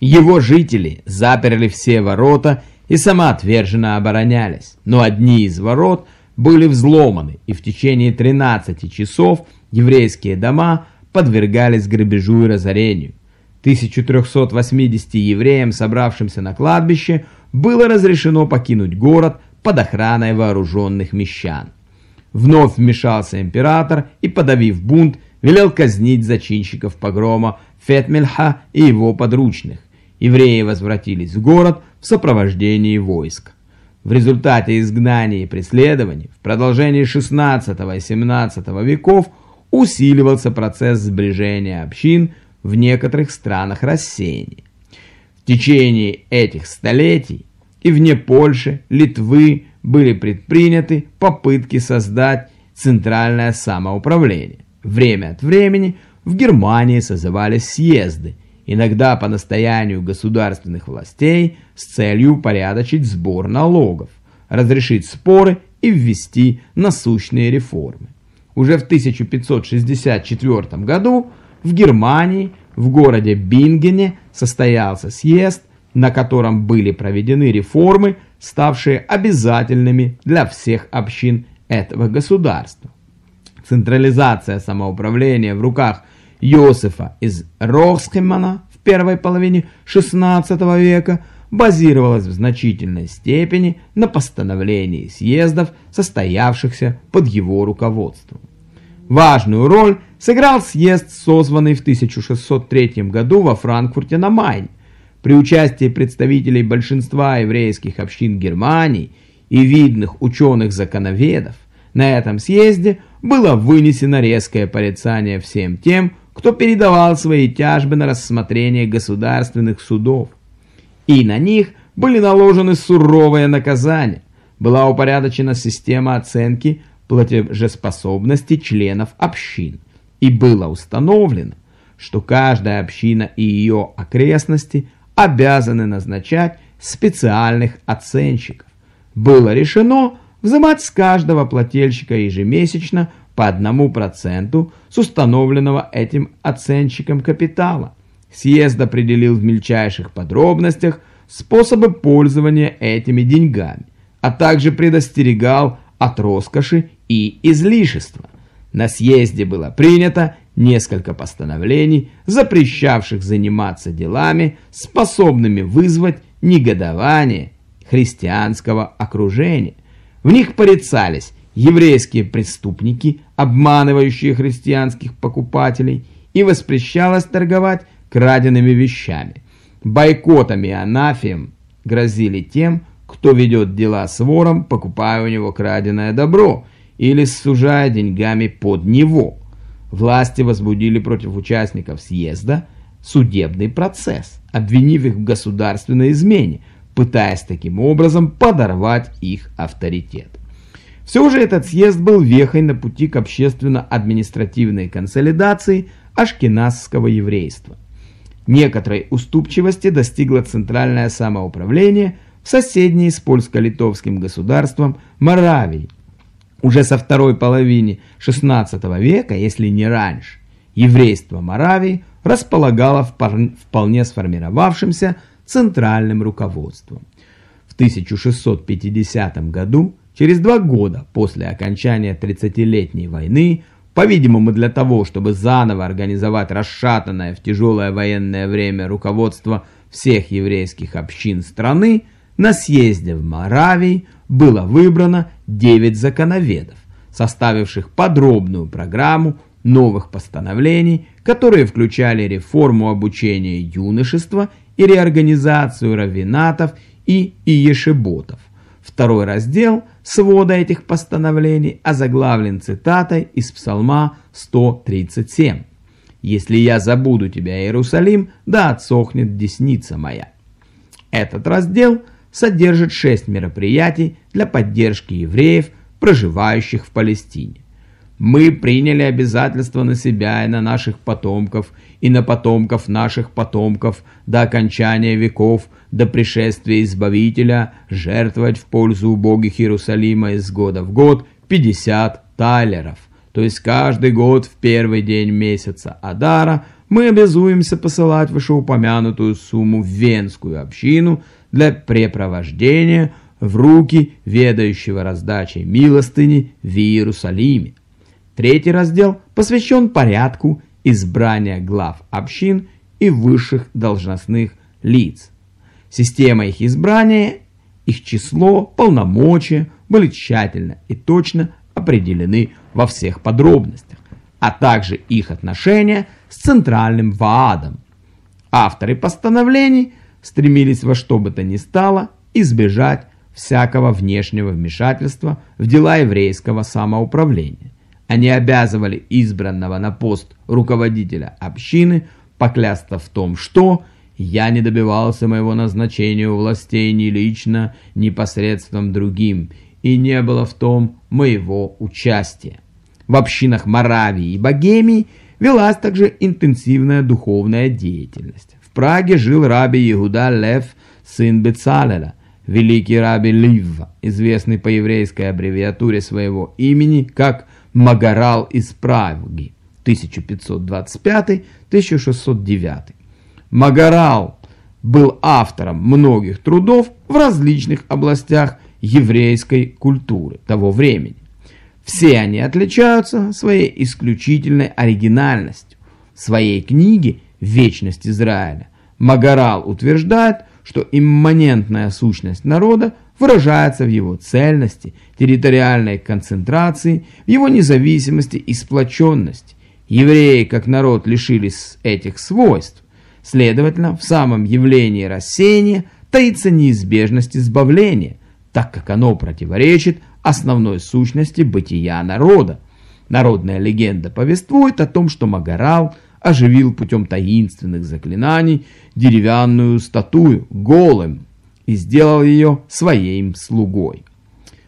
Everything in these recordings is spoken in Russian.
Его жители заперли все ворота и самоотверженно оборонялись, но одни из ворот были взломаны, и в течение 13 часов еврейские дома подвергались грабежу и разорению. 1380 евреям, собравшимся на кладбище, было разрешено покинуть город под охраной вооруженных мещан. Вновь вмешался император и, подавив бунт, велел казнить зачинщиков погрома Фетмельха и его подручных. Евреи возвратились в город в сопровождении войск. В результате изгнания и преследований в продолжении 16 и 17 веков усиливался процесс сближения общин в некоторых странах рассеяния. В течение этих столетий и вне Польши, Литвы были предприняты попытки создать центральное самоуправление. Время от времени в Германии созывались съезды, иногда по настоянию государственных властей с целью упорядочить сбор налогов, разрешить споры и ввести насущные реформы. Уже в 1564 году в Германии, в городе Бингене, состоялся съезд, на котором были проведены реформы, ставшие обязательными для всех общин этого государства. Централизация самоуправления в руках Йосифа из Рохскемана в первой половине XVI века базировалась в значительной степени на постановлении съездов, состоявшихся под его руководством. Важную роль сыграл съезд, созванный в 1603 году во Франкфурте на Майне, при участии представителей большинства еврейских общин Германии и видных ученых-законоведов. На этом съезде было вынесено резкое порицание всем тем, кто передавал свои тяжбы на рассмотрение государственных судов. И на них были наложены суровые наказания. Была упорядочена система оценки платежеспособности членов общин. И было установлено, что каждая община и ее окрестности обязаны назначать специальных оценщиков. Было решено взимать с каждого плательщика ежемесячно по одному проценту с установленного этим оценщиком капитала. Съезд определил в мельчайших подробностях способы пользования этими деньгами, а также предостерегал от роскоши и излишества. На съезде было принято несколько постановлений, запрещавших заниматься делами, способными вызвать негодование христианского окружения. В них порицались еврейские преступники, обманывающие христианских покупателей, и воспрещалось торговать краденными вещами. Бойкотами и анафием грозили тем, кто ведет дела с вором, покупая у него краденое добро или сужая деньгами под него. Власти возбудили против участников съезда судебный процесс, обвинив их в государственной измене, пытаясь таким образом подорвать их авторитет. Все же этот съезд был вехой на пути к общественно-административной консолидации ашкеназского еврейства. Некоторой уступчивости достигло центральное самоуправление в соседней с польско-литовским государством Моравии. Уже со второй половины XVI века, если не раньше, еврейство Моравии располагало вполне сформировавшимся центральным руководством. В 1650 году Через два года после окончания 30-летней войны, по-видимому для того, чтобы заново организовать расшатанное в тяжелое военное время руководство всех еврейских общин страны, на съезде в Моравии было выбрано 9 законоведов, составивших подробную программу новых постановлений, которые включали реформу обучения юношества и реорганизацию раввинатов и иешеботов. Второй раздел свода этих постановлений озаглавлен цитатой из Псалма 137. «Если я забуду тебя, Иерусалим, да отсохнет десница моя». Этот раздел содержит шесть мероприятий для поддержки евреев, проживающих в Палестине. Мы приняли обязательство на себя и на наших потомков, и на потомков наших потомков до окончания веков, до пришествия Избавителя, жертвовать в пользу убогих Иерусалима из года в год 50 талеров. То есть каждый год в первый день месяца Адара мы обязуемся посылать вышеупомянутую сумму в Венскую общину для препровождения в руки ведающего раздачей милостыни в Иерусалиме. Третий раздел посвящен порядку избрания глав общин и высших должностных лиц. Система их избрания, их число, полномочия были тщательно и точно определены во всех подробностях, а также их отношения с центральным ВААДом. Авторы постановлений стремились во что бы то ни стало избежать всякого внешнего вмешательства в дела еврейского самоуправления. Они обязывали избранного на пост руководителя общины поклясться в том, что «я не добивался моего назначения у властей ни лично, ни посредством другим, и не было в том моего участия». В общинах Моравии и Богемии велась также интенсивная духовная деятельность. В Праге жил раби Иуда Лев, сын Бецалеля, великий раби Лив, известный по еврейской аббревиатуре своего имени как Магарал из Праги, 1525-1609. Магарал был автором многих трудов в различных областях еврейской культуры того времени. Все они отличаются своей исключительной оригинальностью. В своей книге «Вечность Израиля» Магарал утверждает, что имманентная сущность народа выражается в его цельности, территориальной концентрации, в его независимости и сплоченности. Евреи, как народ, лишились этих свойств. Следовательно, в самом явлении рассеяния таится неизбежность избавления, так как оно противоречит основной сущности бытия народа. Народная легенда повествует о том, что Магарал оживил путем таинственных заклинаний деревянную статую голым и сделал ее своим слугой.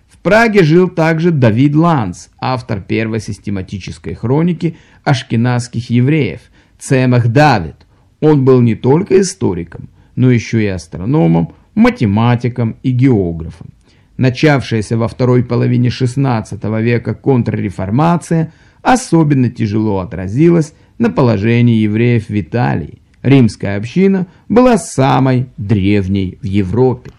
В Праге жил также Давид Ланс, автор первой систематической хроники ашкеназских евреев, Цемах Давид. Он был не только историком, но еще и астрономом, математиком и географом. Начавшаяся во второй половине XVI века контрреформация особенно тяжело отразилась на положении евреев в Италии. Римская община была самой древней в Европе.